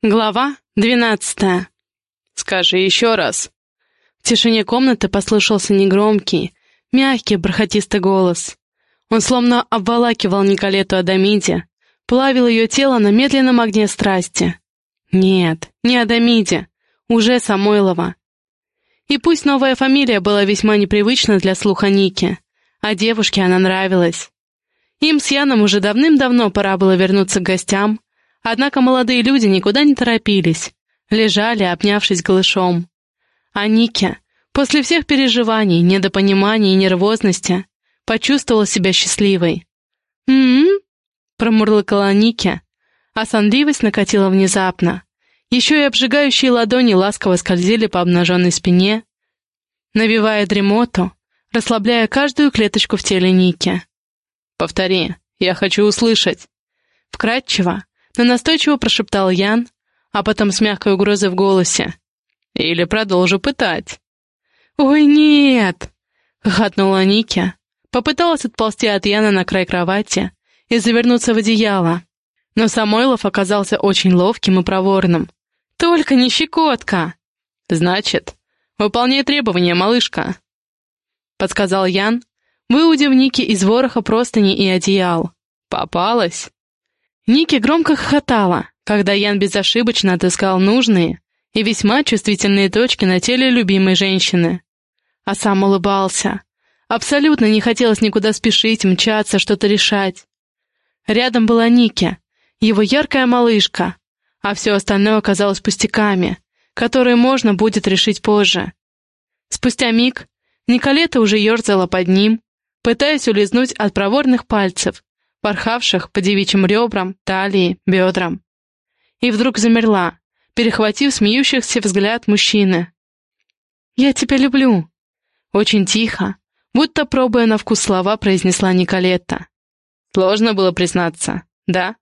Глава двенадцатая. «Скажи еще раз». В тишине комнаты послышался негромкий, мягкий, бархатистый голос. Он словно обволакивал Николету Адамиде, плавил ее тело на медленном огне страсти. Нет, не Адамиде, уже Самойлова. И пусть новая фамилия была весьма непривычна для слуха Ники, а девушке она нравилась. Им с Яном уже давным-давно пора было вернуться к гостям, Однако молодые люди никуда не торопились, лежали, обнявшись голышом. А Нике, после всех переживаний, недопониманий и нервозности, почувствовала себя счастливой. «М-м-м», промурлыкала Нике, а сонливость накатила внезапно. Еще и обжигающие ладони ласково скользили по обнаженной спине, навевая дремоту, расслабляя каждую клеточку в теле Ники. «Повтори, я хочу услышать». Вкратчиво, но настойчиво прошептал Ян, а потом с мягкой угрозой в голосе. «Или продолжу пытать». «Ой, нет!» — хохотнула Ники. Попыталась отползти от Яна на край кровати и завернуться в одеяло. Но Самойлов оказался очень ловким и проворным. «Только не щекотка!» «Значит, выполняй требования, малышка», — подсказал Ян, выудив Ники из вороха простыни и одеял. «Попалась?» Ники громко хохотала, когда Ян безошибочно отыскал нужные и весьма чувствительные точки на теле любимой женщины. А сам улыбался. Абсолютно не хотелось никуда спешить, мчаться, что-то решать. Рядом была Ники, его яркая малышка, а все остальное оказалось пустяками, которые можно будет решить позже. Спустя миг Николета уже ерзала под ним, пытаясь улизнуть от проворных пальцев, порхавших по девичьим ребрам, талии, бедрам. И вдруг замерла, перехватив смеющихся взгляд мужчины. «Я тебя люблю!» Очень тихо, будто пробуя на вкус слова, произнесла Николетта. «Сложно было признаться, да?»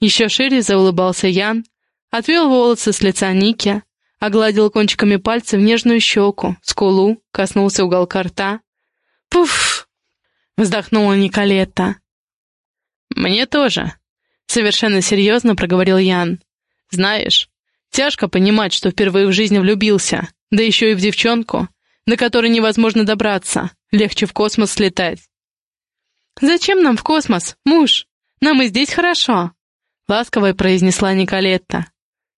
Еще шире заулыбался Ян, отвел волосы с лица Ники, огладил кончиками пальцев нежную щеку, скулу, коснулся уголка рта. «Пуф!» — вздохнула Николетта. «Мне тоже», — совершенно серьезно проговорил Ян. «Знаешь, тяжко понимать, что впервые в жизни влюбился, да еще и в девчонку, до которой невозможно добраться, легче в космос слетать». «Зачем нам в космос, муж? Нам и здесь хорошо», — ласково произнесла Николетта.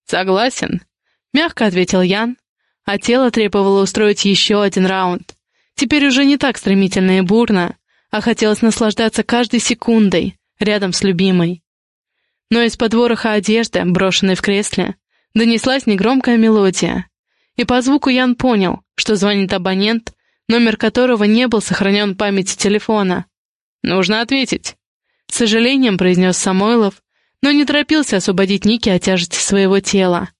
«Согласен», — мягко ответил Ян, а тело требовало устроить еще один раунд. Теперь уже не так стремительно и бурно, а хотелось наслаждаться каждой секундой, рядом с любимой. Но из-под вороха одежды, брошенной в кресле, донеслась негромкая мелодия, и по звуку Ян понял, что звонит абонент, номер которого не был сохранен в памяти телефона. «Нужно ответить», — с сожалением произнес Самойлов, но не торопился освободить Ники от тяжести своего тела.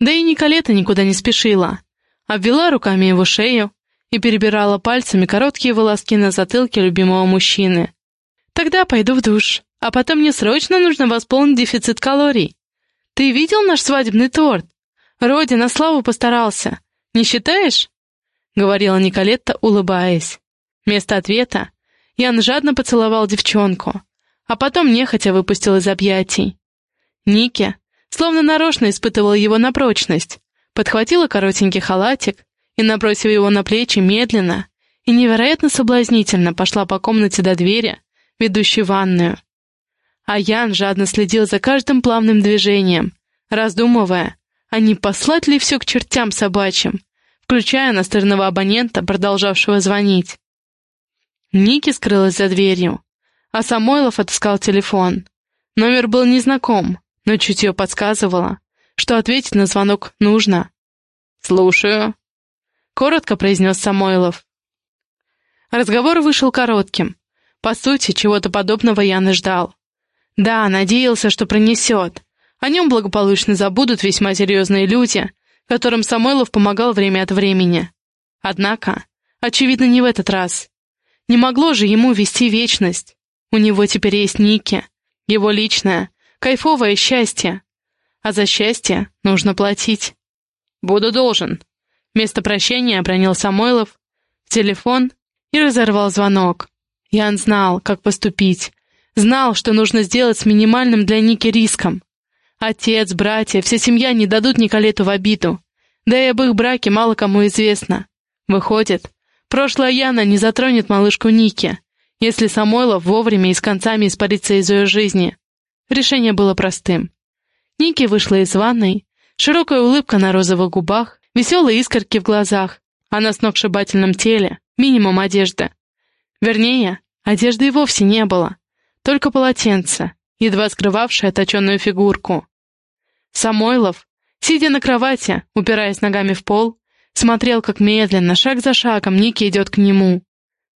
Да и Николета никуда не спешила. Обвела руками его шею и перебирала пальцами короткие волоски на затылке любимого мужчины. Тогда пойду в душ, а потом мне срочно нужно восполнить дефицит калорий. Ты видел наш свадебный торт? Роди на славу постарался. Не считаешь?» — говорила Николетта, улыбаясь. Вместо ответа Ян жадно поцеловал девчонку, а потом нехотя выпустил из объятий. Ники, словно нарочно испытывал его на прочность, подхватила коротенький халатик и, набросив его на плечи, медленно и невероятно соблазнительно пошла по комнате до двери, ведущий в ванную. А Ян жадно следил за каждым плавным движением, раздумывая, а не послать ли все к чертям собачьим, включая настырного абонента, продолжавшего звонить. Ники скрылась за дверью, а Самойлов отыскал телефон. Номер был незнаком, но чутье подсказывало, что ответить на звонок нужно. «Слушаю», — коротко произнес Самойлов. Разговор вышел коротким, по сути, чего-то подобного и ждал. Да, надеялся, что пронесет. О нем благополучно забудут весьма серьезные люди, которым Самойлов помогал время от времени. Однако, очевидно, не в этот раз. Не могло же ему вести вечность. У него теперь есть Ники, его личное, кайфовое счастье. А за счастье нужно платить. «Буду должен», — вместо прощения обронил Самойлов в телефон и разорвал звонок. Ян знал, как поступить. Знал, что нужно сделать с минимальным для Ники риском. Отец, братья, вся семья не дадут Николету в обиду. Да и об их браке мало кому известно. Выходит, прошлая Яна не затронет малышку Ники, если Самойлов вовремя и с концами испарится из ее жизни. Решение было простым. Ники вышла из ванной, широкая улыбка на розовых губах, веселые искорки в глазах, а на сногсшибательном теле минимум одежды. Вернее, одежды и вовсе не было, только полотенце, едва скрывавшее точенную фигурку. Самойлов, сидя на кровати, упираясь ногами в пол, смотрел, как медленно, шаг за шагом, Ники идет к нему.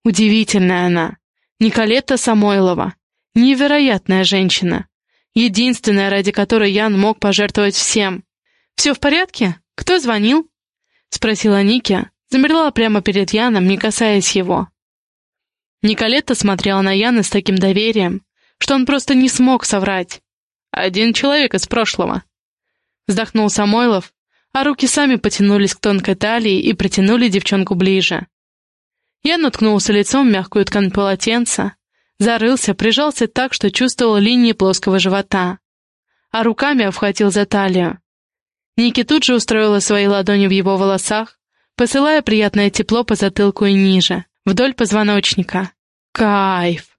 Удивительная она. Николетта Самойлова. Невероятная женщина. Единственная, ради которой Ян мог пожертвовать всем. «Все в порядке? Кто звонил?» — спросила Ники, замерла прямо перед Яном, не касаясь его. Николетта смотрела на Яна с таким доверием, что он просто не смог соврать. «Один человек из прошлого», — вздохнул Самойлов, а руки сами потянулись к тонкой талии и протянули девчонку ближе. Я наткнулся лицом в мягкую ткань полотенца, зарылся, прижался так, что чувствовал линии плоского живота, а руками обхватил за талию. Ники тут же устроила свои ладони в его волосах, посылая приятное тепло по затылку и ниже, вдоль позвоночника. Кайф!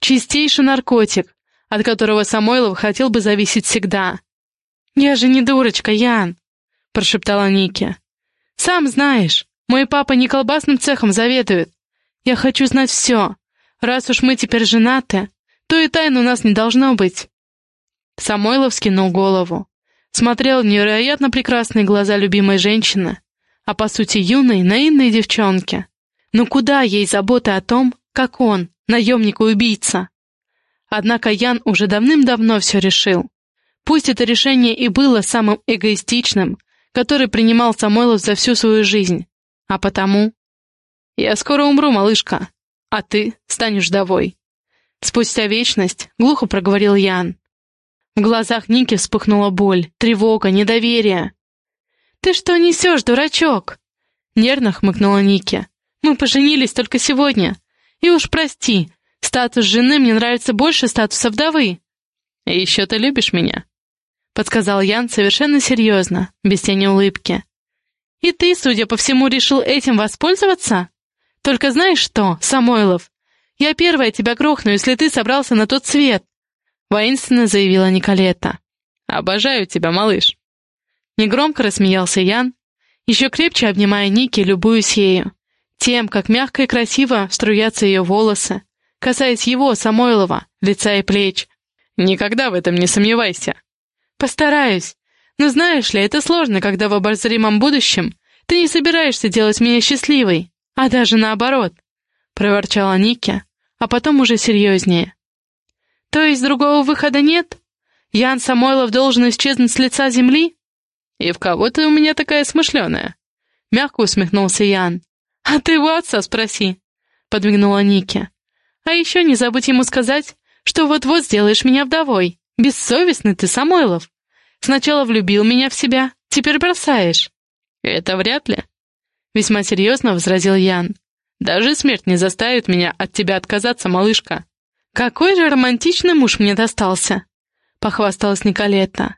Чистейший наркотик, от которого Самойлов хотел бы зависеть всегда. «Я же не дурочка, Ян!» — прошептала Ники. «Сам знаешь, мой папа не колбасным цехом заведует. Я хочу знать все. Раз уж мы теперь женаты, то и тайн у нас не должно быть». Самойлов скинул голову. Смотрел в невероятно прекрасные глаза любимой женщины, а по сути юной, наивной девчонки. Но куда ей забота о том, как он, наемник и убийца? Однако Ян уже давным-давно все решил. Пусть это решение и было самым эгоистичным, который принимал Самойлов за всю свою жизнь. А потому... «Я скоро умру, малышка, а ты станешь вдовой». Спустя вечность глухо проговорил Ян. В глазах Ники вспыхнула боль, тревога, недоверие. «Ты что несешь, дурачок?» Нервно хмыкнула Ники. «Мы поженились только сегодня. И уж прости, статус жены мне нравится больше статуса вдовы». «И еще ты любишь меня?» — подсказал Ян совершенно серьезно, без тени улыбки. «И ты, судя по всему, решил этим воспользоваться? Только знаешь что, Самойлов, я первая тебя грохну, если ты собрался на тот свет!» Воинственно заявила Николета. «Обожаю тебя, малыш!» Негромко рассмеялся Ян, еще крепче обнимая Ники, любуясь ею. Тем, как мягко и красиво струятся ее волосы, касаясь его, Самойлова, лица и плеч. «Никогда в этом не сомневайся!» «Постараюсь. Но знаешь ли, это сложно, когда в обозримом будущем ты не собираешься делать меня счастливой, а даже наоборот», — проворчала Ники, а потом уже серьезнее. «То есть другого выхода нет? Ян Самойлов должен исчезнуть с лица земли?» «И в кого ты у меня такая смышленая?» — мягко усмехнулся Ян. «А ты у отца спроси», — подмигнула Ники. «А еще не забудь ему сказать, что вот-вот сделаешь меня вдовой. Бессовестный ты, Самойлов. Сначала влюбил меня в себя, теперь бросаешь». «Это вряд ли», — весьма серьезно возразил Ян. «Даже смерть не заставит меня от тебя отказаться, малышка». «Какой же романтичный муж мне достался!» — похвасталась Николетта.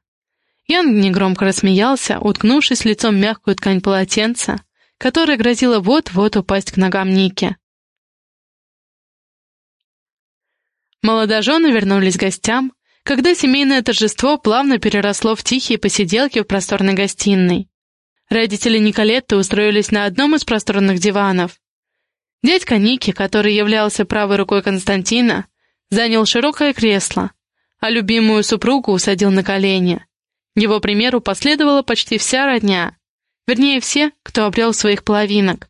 Ян негромко рассмеялся, уткнувшись лицом в мягкую ткань полотенца, которая грозила вот-вот упасть к ногам Ники. Молодожены вернулись к гостям, когда семейное торжество плавно переросло в тихие посиделки в просторной гостиной. Родители Николетты устроились на одном из просторных диванов. Дядька Ники, который являлся правой рукой Константина, занял широкое кресло, а любимую супругу усадил на колени. Его примеру последовала почти вся родня, вернее все, кто обрел своих половинок.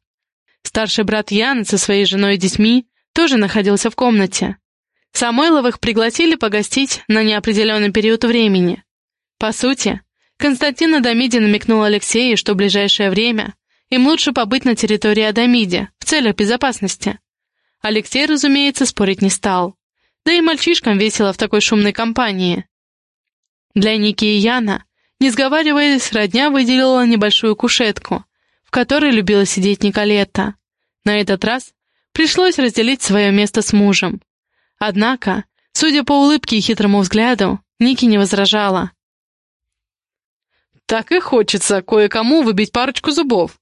Старший брат Ян со своей женой и детьми тоже находился в комнате. Самойловых пригласили погостить на неопределенный период времени. По сути, Константин Адамиди намекнул Алексею, что в ближайшее время им лучше побыть на территории Адамиди в целях безопасности. Алексей, разумеется, спорить не стал. Да и мальчишкам весело в такой шумной компании. Для Ники и Яна, не сговариваясь, родня выделила небольшую кушетку, в которой любила сидеть Николетта. На этот раз пришлось разделить свое место с мужем. Однако, судя по улыбке и хитрому взгляду, Ники не возражала. так и хочется кое-кому выбить парочку зубов.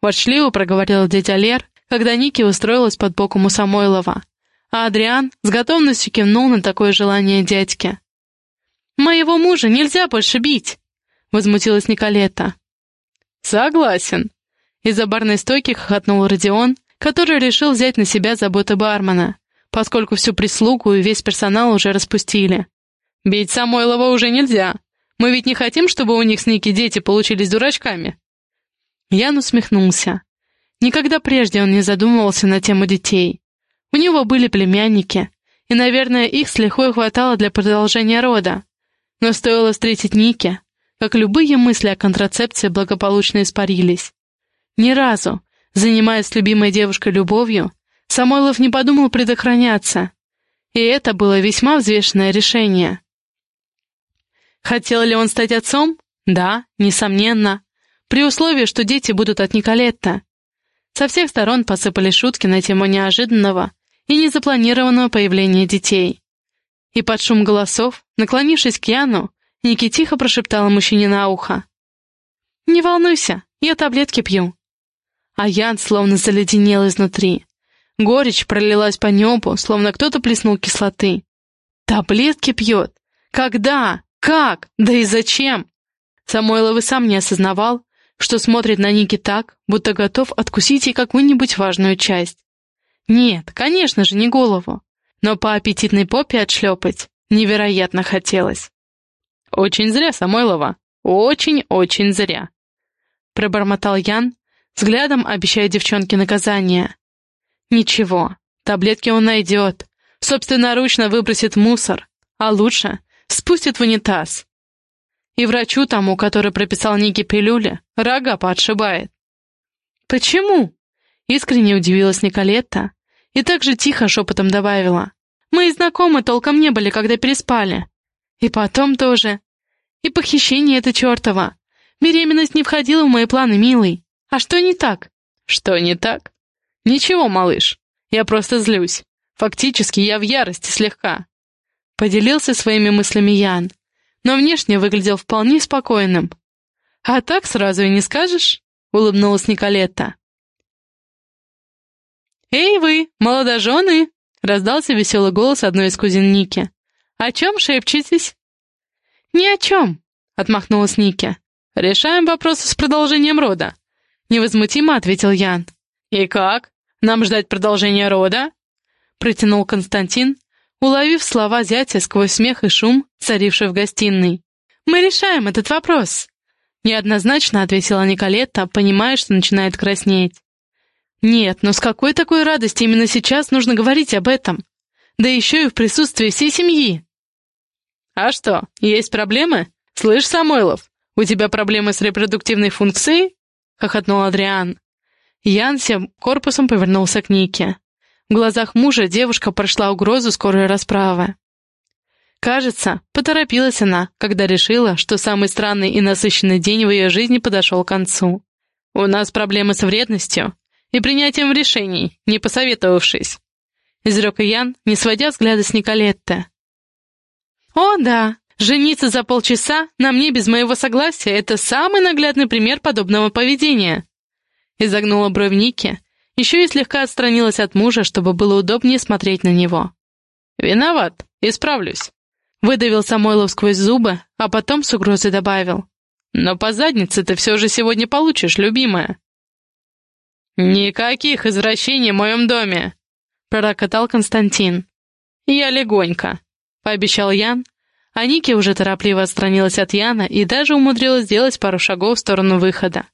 Ворчливо проговорил дядя Лер, когда Ники устроилась под боком у Самойлова. А Адриан с готовностью кивнул на такое желание дядьки. «Моего мужа нельзя больше бить!» — возмутилась Николета. «Согласен!» Из-за барной стойки хохотнул Родион, который решил взять на себя заботы бармена, поскольку всю прислугу и весь персонал уже распустили. «Бить Самойлова уже нельзя. Мы ведь не хотим, чтобы у них с Ники дети получились дурачками». Ян усмехнулся. Никогда прежде он не задумывался на тему детей. У него были племянники, и, наверное, их с лихвой хватало для продолжения рода. Но стоило встретить Ники, как любые мысли о контрацепции благополучно испарились. Ни разу, занимаясь любимой девушкой любовью, Самойлов не подумал предохраняться, и это было весьма взвешенное решение. Хотел ли он стать отцом? Да, несомненно, при условии, что дети будут от Николетта. Со всех сторон посыпали шутки на тему неожиданного и незапланированного появления детей. И под шум голосов, наклонившись к Яну, Ники тихо прошептала мужчине на ухо. «Не волнуйся, я таблетки пью». А Ян словно заледенел изнутри. Горечь пролилась по небу, словно кто-то плеснул кислоты. «Таблетки пьет? Когда? Как? Да и зачем?» Самойлов и сам не осознавал, что смотрит на Ники так, будто готов откусить ей какую-нибудь важную часть. Нет, конечно же, не голову. Но по аппетитной попе отшлепать невероятно хотелось. «Очень зря, Самойлова. Очень-очень зря», — пробормотал Ян, взглядом обещая девчонке наказание. «Ничего, таблетки он найдет, собственноручно выбросит мусор, а лучше спустит в унитаз. И врачу тому, который прописал Нике пилюли, рога подшибает». «Почему?» — искренне удивилась Николетта и так же тихо шепотом добавила. «Мы и знакомы толком не были, когда переспали. И потом тоже. И похищение это чертово. Беременность не входила в мои планы, милый. А что не так?» «Что не так?» «Ничего, малыш. Я просто злюсь. Фактически я в ярости слегка». Поделился своими мыслями Ян, но внешне выглядел вполне спокойным. «А так сразу и не скажешь?» — улыбнулась Николетта. «Эй вы, молодожены!» — раздался веселый голос одной из кузин Ники. «О чем шепчетесь?» «Ни о чем», — отмахнулась Ники. «Решаем вопрос с продолжением рода», — невозмутимо ответил Ян. «И как? Нам ждать продолжения рода?» — протянул Константин, уловив слова зятя сквозь смех и шум, царивший в гостиной. «Мы решаем этот вопрос», — неоднозначно ответила Николетта, понимая, что начинает краснеть. Нет, но с какой такой радости именно сейчас нужно говорить об этом? Да еще и в присутствии всей семьи. А что, есть проблемы? Слышь, Самойлов, у тебя проблемы с репродуктивной функцией? Хохотнул Адриан. Ян всем корпусом повернулся к Нике. В глазах мужа девушка прошла угрозу скорой расправы. Кажется, поторопилась она, когда решила, что самый странный и насыщенный день в ее жизни подошел к концу. «У нас проблемы с вредностью, и принятием решений, не посоветовавшись», — изрек Ян, не сводя взгляда с Николетты. «О, да, жениться за полчаса на мне без моего согласия — это самый наглядный пример подобного поведения», — изогнула бровь Ники, еще и слегка отстранилась от мужа, чтобы было удобнее смотреть на него. «Виноват, исправлюсь», — выдавил Самойлов сквозь зубы, а потом с угрозой добавил. «Но по заднице ты все же сегодня получишь, любимая». «Никаких извращений в моем доме!» — пророкотал Константин. «Я легонько», — пообещал Ян, а Ники уже торопливо отстранилась от Яна и даже умудрилась сделать пару шагов в сторону выхода.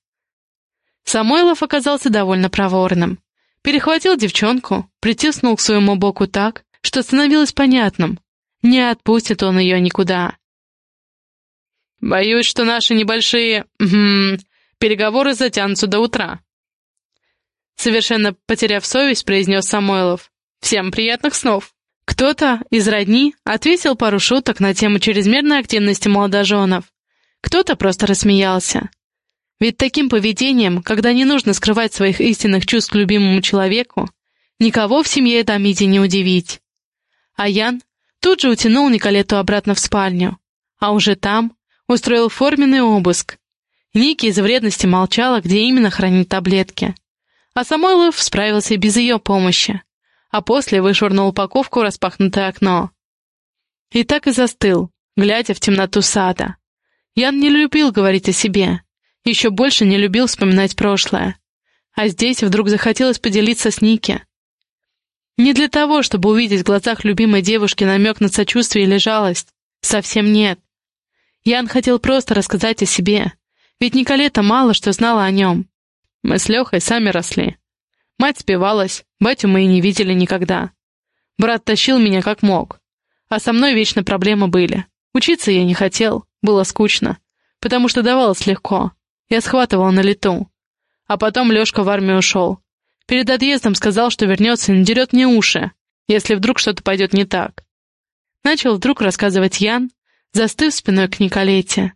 Самойлов оказался довольно проворным. Перехватил девчонку, притиснул к своему боку так, что становилось понятным. Не отпустит он ее никуда. «Боюсь, что наши небольшие... Переговоры затянутся до утра», Совершенно потеряв совесть, произнес Самойлов. «Всем приятных снов!» Кто-то из родни ответил пару шуток на тему чрезмерной активности молодоженов. Кто-то просто рассмеялся. Ведь таким поведением, когда не нужно скрывать своих истинных чувств к любимому человеку, никого в семье Дамиди не удивить. А Ян тут же утянул Николету обратно в спальню, а уже там устроил форменный обыск, Ники из вредности молчала, где именно хранить таблетки. А Самойлов справился без ее помощи, а после вышвырнул упаковку в распахнутое окно. И так и застыл, глядя в темноту сада. Ян не любил говорить о себе, еще больше не любил вспоминать прошлое. А здесь вдруг захотелось поделиться с Ники. Не для того, чтобы увидеть в глазах любимой девушки намек на сочувствие или жалость. Совсем нет. Ян хотел просто рассказать о себе, ведь Николета мало что знала о нем. Мы с Лехой сами росли. Мать спивалась, батю мы и не видели никогда. Брат тащил меня как мог. А со мной вечно проблемы были. Учиться я не хотел, было скучно, потому что давалось легко. Я схватывал на лету. А потом Лешка в армию ушел. Перед отъездом сказал, что вернется и надерет мне уши, если вдруг что-то пойдет не так. Начал вдруг рассказывать Ян, застыв спиной к Николете.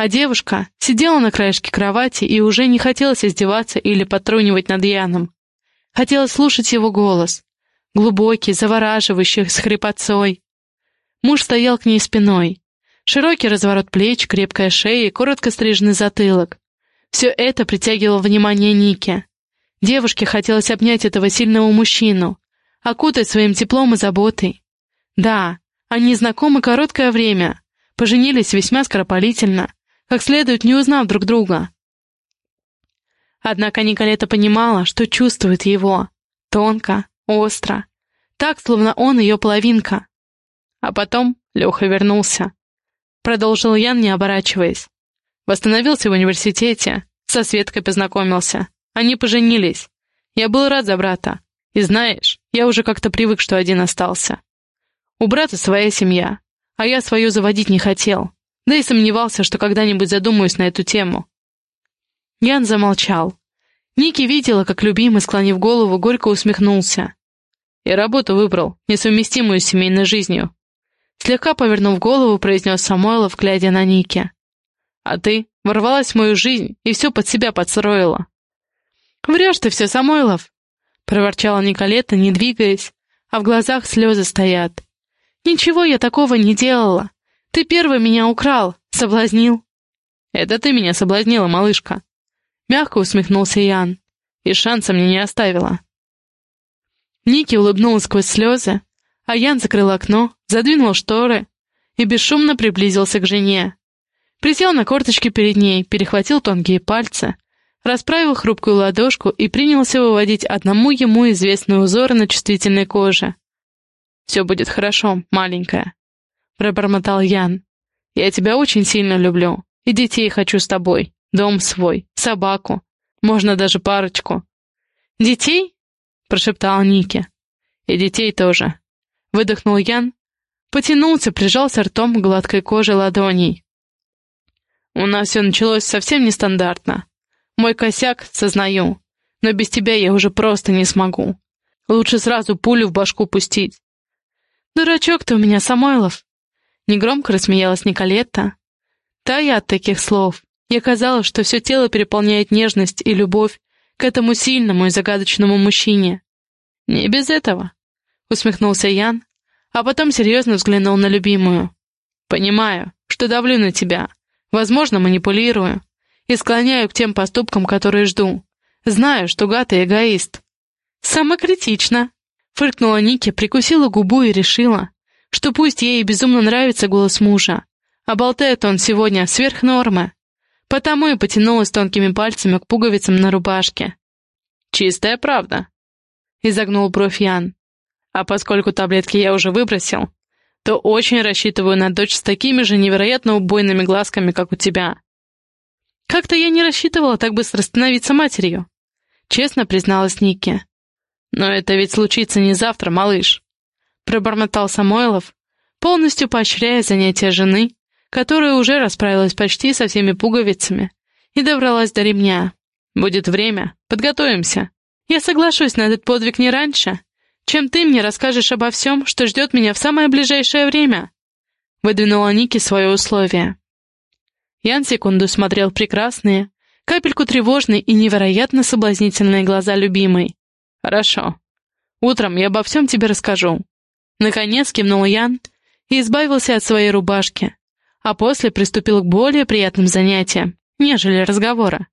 А девушка сидела на краешке кровати и уже не хотелось издеваться или потрунивать над Яном. Хотелось слушать его голос, глубокий, завораживающий, с хрипотцой. Муж стоял к ней спиной. Широкий разворот плеч, крепкая шея и коротко стриженный затылок. Все это притягивало внимание Ники. Девушке хотелось обнять этого сильного мужчину, окутать своим теплом и заботой. Да, они знакомы короткое время, поженились весьма скоропалительно, как следует не узнав друг друга. Однако Николета понимала, что чувствует его. Тонко, остро. Так, словно он ее половинка. А потом Леха вернулся. Продолжил Ян, не оборачиваясь. Восстановился в университете, со Светкой познакомился. Они поженились. Я был рад за брата. И знаешь, я уже как-то привык, что один остался. У брата своя семья, а я свою заводить не хотел да и сомневался, что когда-нибудь задумаюсь на эту тему. Ян замолчал. Ники видела, как любимый, склонив голову, горько усмехнулся. «И работу выбрал, несовместимую с семейной жизнью». Слегка повернув голову, произнес Самойлов, глядя на Ники. «А ты ворвалась в мою жизнь и все под себя подстроила». «Врешь ты все, Самойлов!» — проворчала Николета, не двигаясь, а в глазах слезы стоят. «Ничего я такого не делала. Ты первый меня украл, соблазнил». «Это ты меня соблазнила, малышка», — мягко усмехнулся Ян. «И шанса мне не оставила». Ники улыбнулась сквозь слезы, а Ян закрыл окно, задвинул шторы и бесшумно приблизился к жене. Присел на корточки перед ней, перехватил тонкие пальцы, расправил хрупкую ладошку и принялся выводить одному ему известные узоры на чувствительной коже. «Все будет хорошо, маленькая», пробормотал Ян. «Я тебя очень сильно люблю. И детей хочу с тобой. Дом свой, собаку. Можно даже парочку». «Детей?» — прошептал Ники. «И детей тоже». Выдохнул Ян, потянулся, прижался ртом к гладкой коже ладоней. «У нас все началось совсем нестандартно. Мой косяк, сознаю, но без тебя я уже просто не смогу. Лучше сразу пулю в башку пустить». «Дурачок ты у меня, Самойлов!» Негромко рассмеялась Николетта. Тая от таких слов. Я казалось, что все тело переполняет нежность и любовь к этому сильному и загадочному мужчине. «Не без этого», — усмехнулся Ян, а потом серьезно взглянул на любимую. «Понимаю, что давлю на тебя, возможно, манипулирую и склоняю к тем поступкам, которые жду. Знаю, что гад и эгоист». «Самокритично», — фыркнула Ники, прикусила губу и решила, что пусть ей безумно нравится голос мужа, а болтает он сегодня сверх нормы, потому и потянулась тонкими пальцами к пуговицам на рубашке. «Чистая правда», — изогнул бровь Ян. «А поскольку таблетки я уже выбросил, то очень рассчитываю на дочь с такими же невероятно убойными глазками, как у тебя». «Как-то я не рассчитывала так быстро становиться матерью», — честно призналась Ники. «Но это ведь случится не завтра, малыш пробормотал Самойлов, полностью поощряя занятия жены, которая уже расправилась почти со всеми пуговицами и добралась до ремня. «Будет время, подготовимся. Я соглашусь на этот подвиг не раньше, чем ты мне расскажешь обо всем, что ждет меня в самое ближайшее время», выдвинула Ники свое условие. Ян секунду смотрел прекрасные, капельку тревожные и невероятно соблазнительные глаза любимой. «Хорошо. Утром я обо всем тебе расскажу. Наконец кивнул Ян и избавился от своей рубашки, а после приступил к более приятным занятиям. нежели разговора.